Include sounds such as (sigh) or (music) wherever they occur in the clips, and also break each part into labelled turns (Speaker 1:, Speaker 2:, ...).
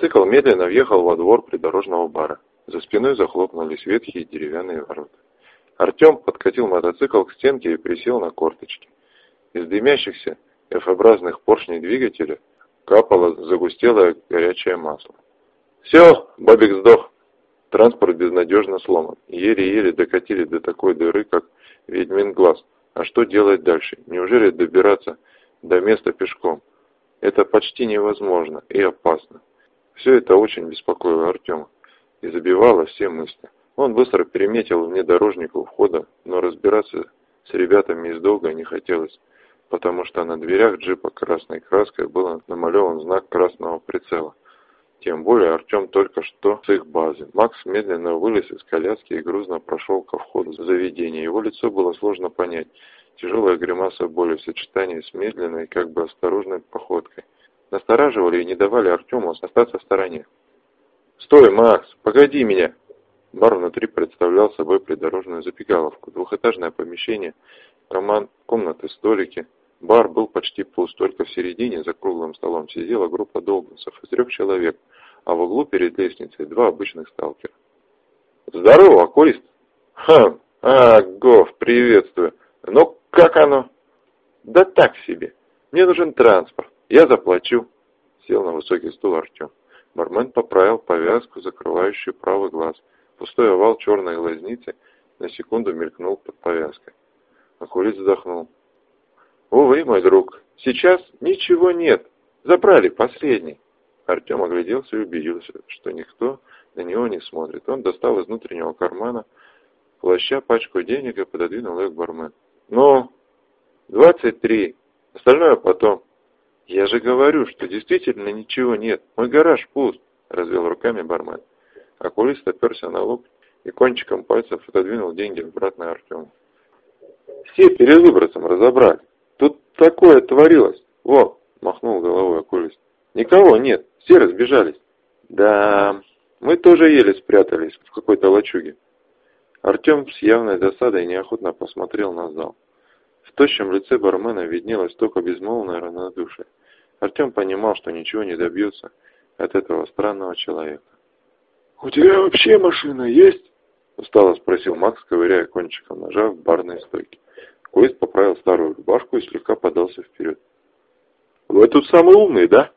Speaker 1: Мотоцикл медленно въехал во двор придорожного бара. За спиной захлопнулись ветхие деревянные ворота. Артем подкатил мотоцикл к стенке и присел на корточки. Из дымящихся F-образных поршней двигателя капало загустелое горячее масло. «Все, Бобик сдох!» Транспорт безнадежно сломан. Еле-еле докатили до такой дыры, как ведьмин глаз. А что делать дальше? Неужели добираться до места пешком? Это почти невозможно и опасно. Все это очень беспокоило Артема и забивало все мысли. Он быстро переметил внедорожник у входа, но разбираться с ребятами из долга не хотелось, потому что на дверях джипа красной краской был намалеван знак красного прицела. Тем более Артем только что с их базы. Макс медленно вылез из коляски и грузно прошел ко входу заведения. Его лицо было сложно понять. Тяжелая гримаса боли в сочетании с медленной, как бы осторожной походкой. Настораживали и не давали Артему остаться в стороне. «Стой, Макс! Погоди меня!» Бар внутри представлял собой придорожную запекаловку. Двухэтажное помещение, команд, комнаты, столики. Бар был почти пуст, только в середине за круглым столом сидела группа долбинцев из трех человек, а в углу перед лестницей два обычных сталкера. «Здорово, окулист!» «Ха! А, Гов, приветствую! Ну, как оно?» «Да так себе. Мне нужен транспорт. Я заплачу». Сел на высокий стул Артем. Бармен поправил повязку, закрывающую правый глаз. Пустой овал черной глазницы на секунду мелькнул под повязкой. Окулист вздохнул. «Увы, мой друг, сейчас ничего нет. Забрали последний». Артем огляделся и убедился, что никто на него не смотрит. Он достал из внутреннего кармана плаща пачку денег и пододвинул их к бармену. «Ну, двадцать три. Остальное потом». «Я же говорю, что действительно ничего нет. Мой гараж пуст», — развел руками бармен. Окулист оперся на лоб и кончиком пальцев отодвинул деньги обратно Артему. «Все перед выбросом разобрали. Тут такое творилось. Во!» — махнул головой окулист. «Никого нет. Все разбежались». «Да, мы тоже еле спрятались в какой-то лачуге». Артем с явной досадой неохотно посмотрел на зал. В тощем лице бармена виднелось только безмолвное равнодушие. Артем понимал, что ничего не добьется от этого странного человека. «У тебя вообще машина есть?» Устало спросил Макс, ковыряя кончиком ножа в барной стойке. Коист поправил старую рубашку и слегка подался вперед. «Вы тут самый умный, да?»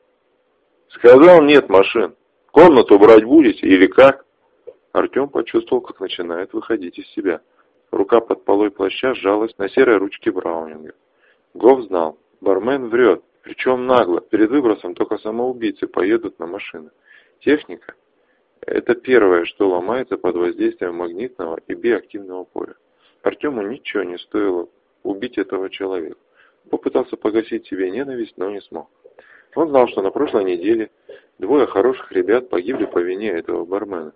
Speaker 1: «Сказал, нет машин. Комнату брать будете или как?» Артем почувствовал, как начинает выходить из себя. Рука под полой плаща сжалась на серой ручке Браунинга. Гов знал, бармен врет, причем нагло, перед выбросом только самоубийцы поедут на машины. Техника – это первое, что ломается под воздействием магнитного и биоактивного поля. Артему ничего не стоило убить этого человека. Попытался погасить себе ненависть, но не смог. Он знал, что на прошлой неделе двое хороших ребят погибли по вине этого бармена.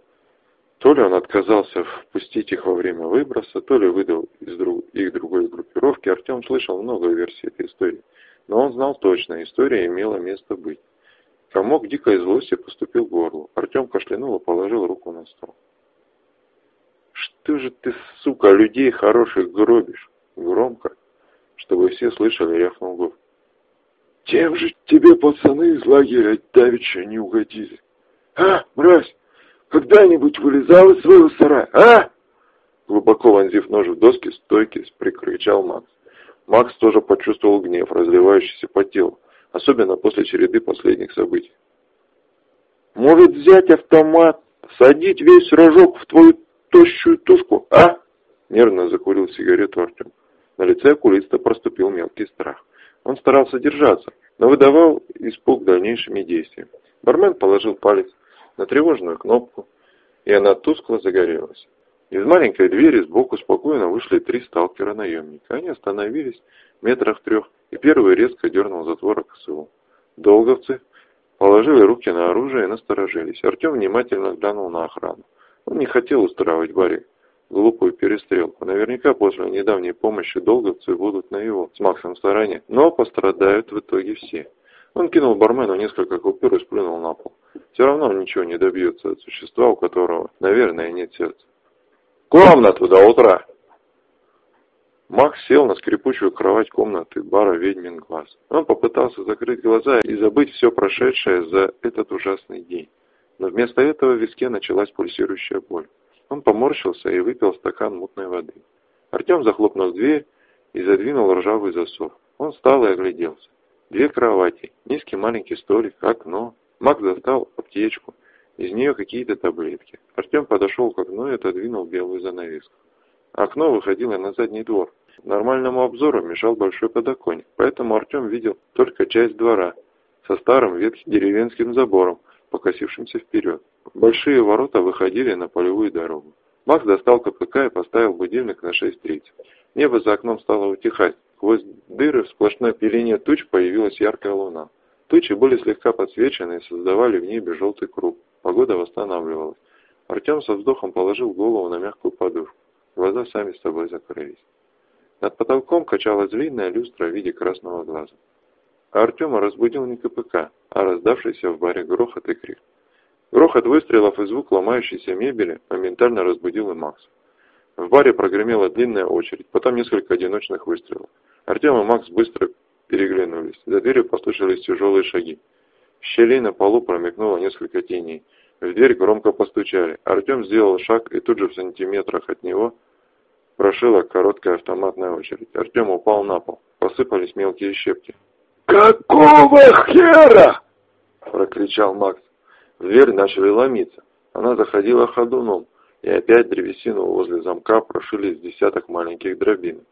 Speaker 1: То ли он отказался впустить их во время выброса, то ли выдал из друг, их другой группировки. Артем слышал много версий этой истории. Но он знал точно, история имела место быть. Комок дикой злости поступил в горло. Артем кашлянул и положил руку на стол. «Что же ты, сука, людей хороших гробишь?» Громко, чтобы все слышали, рявкнул Гов. «Тем же тебе пацаны из лагеря давеча не угодили. А, мразь, когда-нибудь вылезал из своего сарая, а?» Глубоко вонзив нож в доски стойки, прикричал Макс. Макс тоже почувствовал гнев, разливающийся по телу, особенно после череды последних событий. «Может взять автомат, садить весь рожок в твою тощую тушку, а?» Нервно закурил сигарету Артем. На лице окулиста проступил мелкий страх. Он старался держаться, но выдавал испуг дальнейшими действиями. Бармен положил палец на тревожную кнопку, и она тускло загорелась. Из маленькой двери сбоку спокойно вышли три сталкера-наемника. Они остановились метрах трех, и первый резко дернул затвор КСУ. Долговцы положили руки на оружие и насторожились. Артем внимательно глянул на охрану. Он не хотел устраивать баре глупую перестрелку. Наверняка после недавней помощи долговцы будут на его с Максом стороне, но пострадают в итоге все. Он кинул бармену несколько купюр и сплюнул на пол. Все равно ничего не добьется от существа, у которого, наверное, нет сердца. комнату до утра!» Макс сел на скрипучую кровать комнаты бара «Ведьмин глаз». Он попытался закрыть глаза и забыть все прошедшее за этот ужасный день. Но вместо этого в виске началась пульсирующая боль. Он поморщился и выпил стакан мутной воды. Артем захлопнул дверь и задвинул ржавый засов. Он встал и огляделся. Две кровати, низкий маленький столик, окно. Макс достал аптечку. Из нее какие-то таблетки. Артем подошел к окну и отодвинул белую занавеску. Окно выходило на задний двор. Нормальному обзору мешал большой подоконник, поэтому Артем видел только часть двора со старым ветхим деревенским забором, покосившимся вперед. Большие ворота выходили на полевую дорогу. Макс достал КПК и поставил будильник на 6.30. Небо за окном стало утихать. Сквозь дыры в сплошной пелене туч появилась яркая луна. Тучи были слегка подсвечены и создавали в небе желтый круг. Погода восстанавливалась. Артем со вздохом положил голову на мягкую подушку. Глаза сами с собой закрылись. Над потолком качалась длинная люстра в виде красного глаза. Артема разбудил не КПК, а раздавшийся в баре грохот и крик. Грохот выстрелов и звук ломающейся мебели моментально разбудил и Макса. В баре прогремела длинная очередь, потом несколько одиночных выстрелов. Артем и Макс быстро переглянулись. За дверью послышались тяжелые шаги. В щели на полу промелькнуло несколько теней. В дверь громко постучали. Артем сделал шаг, и тут же в сантиметрах от него прошила короткая автоматная очередь. Артем упал на пол. Посыпались мелкие щепки.
Speaker 2: «Какого хера?»
Speaker 1: – прокричал Макс. В дверь начали ломиться. Она заходила ходуном, и опять древесину возле замка прошили из десяток маленьких дробин.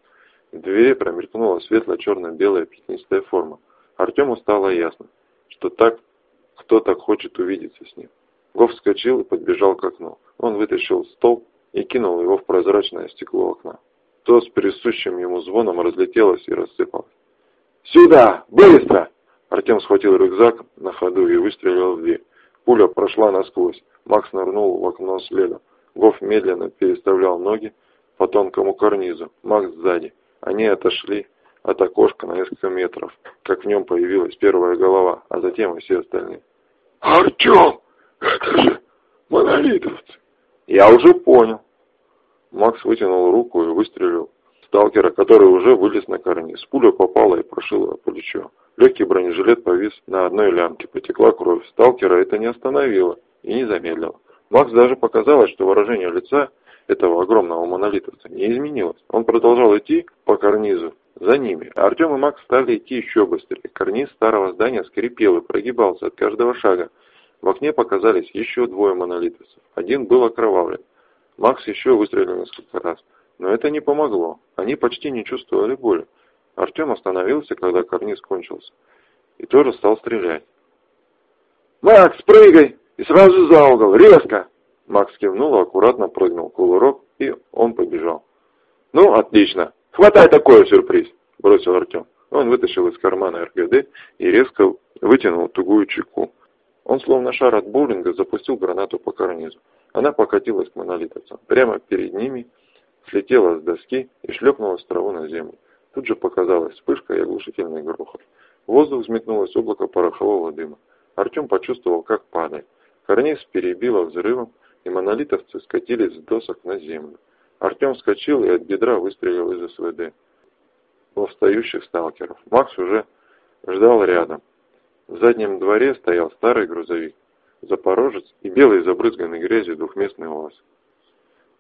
Speaker 1: В двери промелькнула светло-черно-белая пятнистая форма. Артему стало ясно, что так кто-то хочет увидеться с ним. Гоф вскочил и подбежал к окну. Он вытащил стол и кинул его в прозрачное стекло окна. То с присущим ему звоном разлетелось и рассыпалось.
Speaker 2: «Сюда! Быстро!»
Speaker 1: Артем схватил рюкзак на ходу и выстрелил в дверь. Пуля прошла насквозь. Макс нырнул в окно следом. Гоф медленно переставлял ноги по тонкому карнизу. Макс сзади. Они отошли от окошка на несколько метров, как в нем появилась первая голова, а затем и все остальные.
Speaker 2: «Артем! Это же монолитовцы!»
Speaker 1: «Я уже понял!» Макс вытянул руку и выстрелил сталкера, который уже вылез на карниз. Пуля попала и прошила плечо. Легкий бронежилет повис на одной лямке, потекла кровь. Сталкера это не остановило и не замедлило. Макс даже показалось, что выражение лица этого огромного монолитовца не изменилось. Он продолжал идти по карнизу за ними. Артем и Макс стали идти еще быстрее. Карниз старого здания скрипел и прогибался от каждого шага. В окне показались еще двое монолитовцев. Один был окровавлен. Макс еще выстрелил несколько раз. Но это не помогло. Они почти не чувствовали боли. Артем остановился, когда карниз кончился. И тоже стал стрелять.
Speaker 2: «Макс, прыгай! И сразу за угол! Резко!»
Speaker 1: Макс кивнул, аккуратно прыгнул кувырок, и он побежал.
Speaker 2: «Ну, отлично! Хватай такой сюрприз!» – бросил Артем.
Speaker 1: Он вытащил из кармана РГД и резко вытянул тугую чеку. Он, словно шар от боулинга, запустил гранату по карнизу. Она покатилась к монолитовцам. Прямо перед ними слетела с доски и шлепнулась в траву на землю. Тут же показалась вспышка и оглушительный грохот. В воздух взметнулось облако порохового дыма. Артем почувствовал, как падает. Карниз перебило взрывом, и монолитовцы скатились с досок на землю. Артем вскочил и от бедра выстрелил из СВД во встающих сталкеров. Макс уже ждал рядом. В заднем дворе стоял старый грузовик, запорожец и белый забрызганный грязью двухместный УАЗ.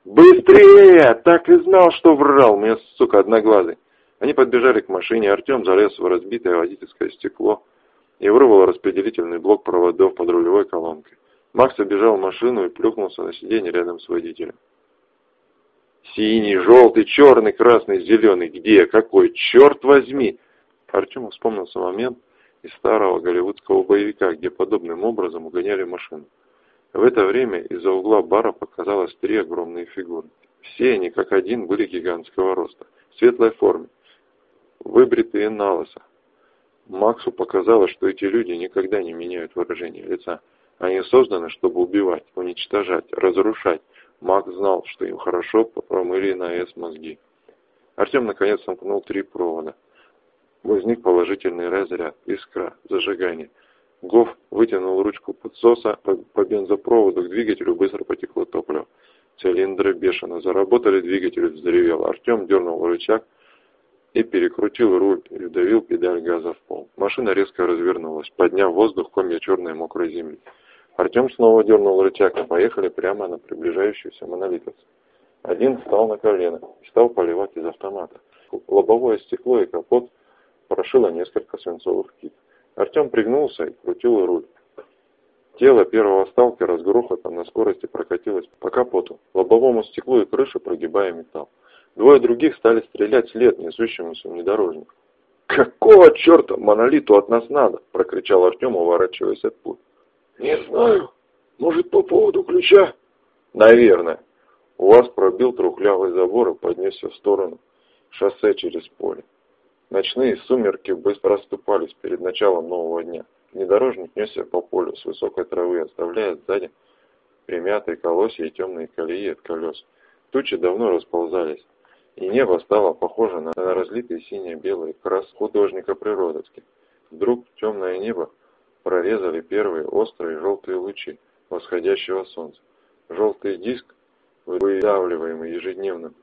Speaker 2: «Быстрее! Так и знал, что врал мне, сука, одноглазый!»
Speaker 1: Они подбежали к машине, Артем залез в разбитое водительское стекло и вырвал распределительный блок проводов под рулевой колонкой. Макс обежал машину и плюхнулся на сиденье рядом с водителем.
Speaker 2: «Синий, желтый, черный, красный, зеленый. Где? Какой? Черт возьми!»
Speaker 1: Артему вспомнился момент из старого голливудского боевика, где подобным образом угоняли машину. В это время из-за угла бара показалось три огромные фигуры. Все они, как один, были гигантского роста, в светлой форме, выбритые на лысо. Максу показалось, что эти люди никогда не меняют выражение лица. Они созданы, чтобы убивать, уничтожать, разрушать. Макс знал, что им хорошо промыли на С мозги. Артем наконец сомкнул три провода. Возник положительный разряд, искра, зажигание. Гоф вытянул ручку подсоса по, бензопроводу к двигателю, быстро потекло топливо. Цилиндры бешено заработали, двигатель взревел. Артем дернул рычаг, и перекрутил руль и вдавил педаль газа в пол. Машина резко развернулась, подняв воздух комья черной мокрой земли. Артем снова дернул рычаг, и поехали прямо на приближающуюся монолитовцев. Один встал на колено и стал поливать из автомата. Лобовое стекло и капот прошило несколько свинцовых кит. Артем пригнулся и крутил руль. Тело первого сталкера с грохотом на скорости прокатилось по капоту, лобовому стеклу и крыше прогибая металл. Двое других стали стрелять вслед несущемуся внедорожнику. «Какого черта монолиту от нас надо?» – прокричал Артем, уворачиваясь от пуль.
Speaker 2: «Не знаю. Может, по поводу ключа?»
Speaker 1: «Наверное». УАЗ пробил трухлявый забор и поднесся в сторону шоссе через поле. Ночные сумерки быстро расступались перед началом нового дня. Внедорожник несся по полю с высокой травы, оставляя сзади примятые колосья и темные колеи от колес. Тучи давно расползались, и небо стало похоже на, на разлитый сине-белый крас художника Природовски. Вдруг темное небо прорезали первые острые желтые лучи восходящего солнца. Желтый диск, выдавливаемый ежедневным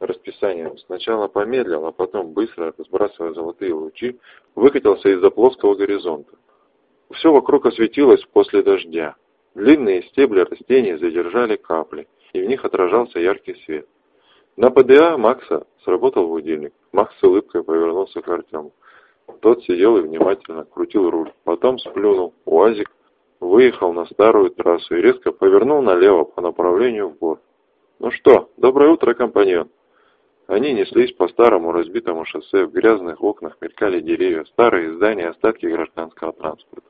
Speaker 1: расписанием, сначала помедлил, а потом, быстро сбрасывая золотые лучи, выкатился из-за плоского горизонта. Все вокруг осветилось после дождя. Длинные стебли растений задержали капли, и в них отражался яркий свет. На ПДА Макса сработал будильник. Макс с улыбкой повернулся к Артему. Тот сидел и внимательно крутил руль. Потом сплюнул. УАЗик выехал на старую трассу и резко повернул налево по направлению в город. «Ну что, доброе утро, компаньон!» Они неслись по старому разбитому шоссе, в грязных окнах мелькали деревья, старые здания, остатки гражданского транспорта.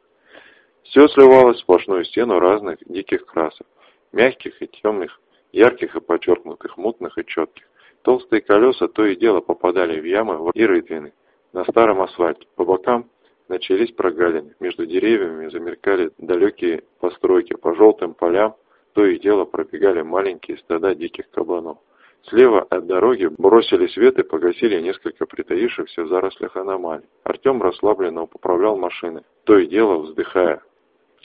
Speaker 1: Все сливалось в сплошную стену разных диких красок, мягких и темных, ярких и подчеркнутых, мутных и четких. Толстые колеса то и дело попадали в ямы и рытвины. На старом асфальте по бокам начались прогалины, между деревьями замеркали далекие постройки, по желтым полям то и дело пробегали маленькие стада диких кабанов. Слева от дороги бросили свет и погасили несколько притаившихся в зарослях аномалий. Артем расслабленно поправлял машины, то и дело вздыхая,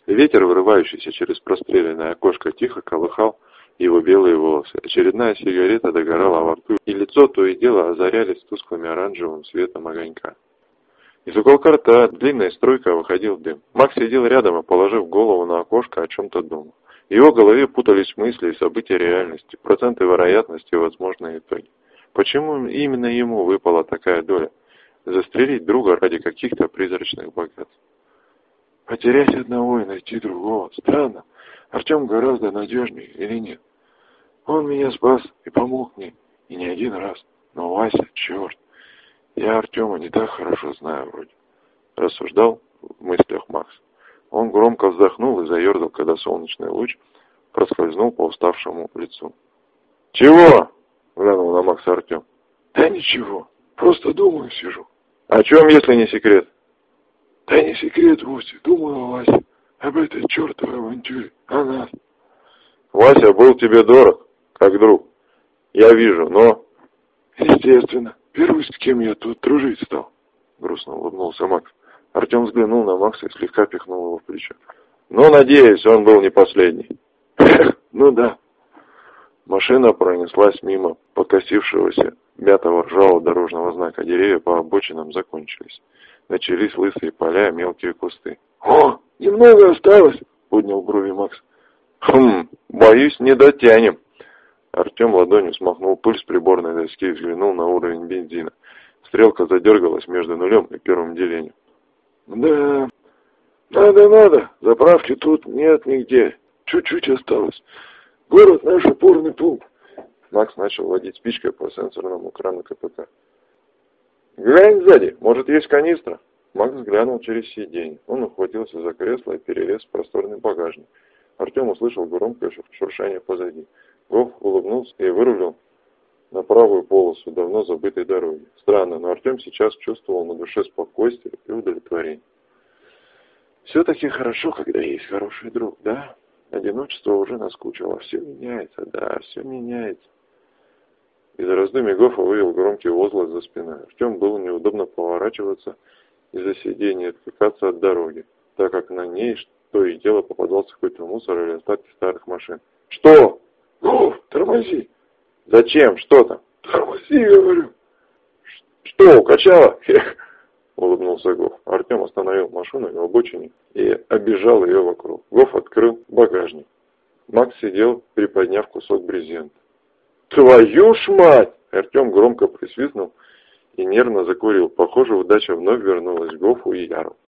Speaker 1: Ветер, вырывающийся через простреленное окошко, тихо колыхал его белые волосы. Очередная сигарета догорала во рту, и лицо то и дело озарялись тусклыми оранжевым светом огонька. Из уголка рта длинная струйка выходил дым. Макс сидел рядом и, положив голову на окошко, о чем-то думал. В его голове путались мысли и события реальности, проценты вероятности и возможные итоги. Почему именно ему выпала такая доля? Застрелить друга ради каких-то призрачных богатств. Потерять одного и найти другого. Странно. Артем гораздо надежнее или нет? Он меня спас и помог мне. И не один раз. Но Вася, черт. Я Артема не так хорошо знаю вроде. Рассуждал в мыслях Макс. Он громко вздохнул и заерзал, когда солнечный луч проскользнул по уставшему лицу. «Чего?» — глянул на Макса Артем.
Speaker 2: «Да ничего. Просто думаю, сижу».
Speaker 1: «О чем, если не секрет?»
Speaker 2: Да не секрет вовсе, думала Вася об этой чертовой авантюре, о нас.
Speaker 1: Вася был тебе дорог, как друг. Я вижу, но...
Speaker 2: Естественно, первый, с кем я тут дружить стал.
Speaker 1: Грустно улыбнулся Макс. Артем взглянул на Макса и слегка пихнул его в плечо. Ну, надеюсь, он был не последний. (laughs)
Speaker 2: Ну да.
Speaker 1: Машина пронеслась мимо покосившегося мятого ржавого дорожного знака. Деревья по обочинам закончились. Начались лысые поля, мелкие кусты.
Speaker 2: «О, немного осталось!» — поднял брови Макс.
Speaker 1: «Хм, боюсь, не дотянем!» Артем ладонью смахнул пыль с приборной доски и взглянул на уровень бензина. Стрелка задергалась между нулем и первым делением.
Speaker 2: «Да, надо-надо, заправки тут нет нигде, чуть-чуть осталось. Город наш опорный пункт».
Speaker 1: Макс начал водить спичкой по сенсорному экрану КПК. «Глянь сзади, может, есть канистра?» Макс взглянул через сиденье. Он ухватился за кресло и перелез в просторный багажник. Артем услышал громкое шуршание позади. Гоф улыбнулся и вырулил на правую полосу давно забытой дороги. Странно, но Артем сейчас чувствовал на душе спокойствие и удовлетворение. Все-таки хорошо, когда есть хороший друг, да? Одиночество уже наскучило. Все меняется, да, все меняется. Из раздумий Гофа вывел громкий возглас за спиной. Артем было неудобно поворачиваться из-за сидения и отвлекаться от дороги, так как на ней то и дело попадался какой-то мусор или остатки старых машин. «Что?»
Speaker 2: «Гоф, тормози!»
Speaker 1: «Зачем? Что там?»
Speaker 2: «Тормози, говорю!» Что, укачало? (laughs) Улыбнулся Гоф. Артем остановил машину на обочине и обежал ее вокруг. Гоф открыл багажник. Макс сидел, приподняв кусок брезента. «Твою ж мать!» Артем громко присвистнул и нервно закурил. Похоже, удача вновь вернулась к Гофу и Яру.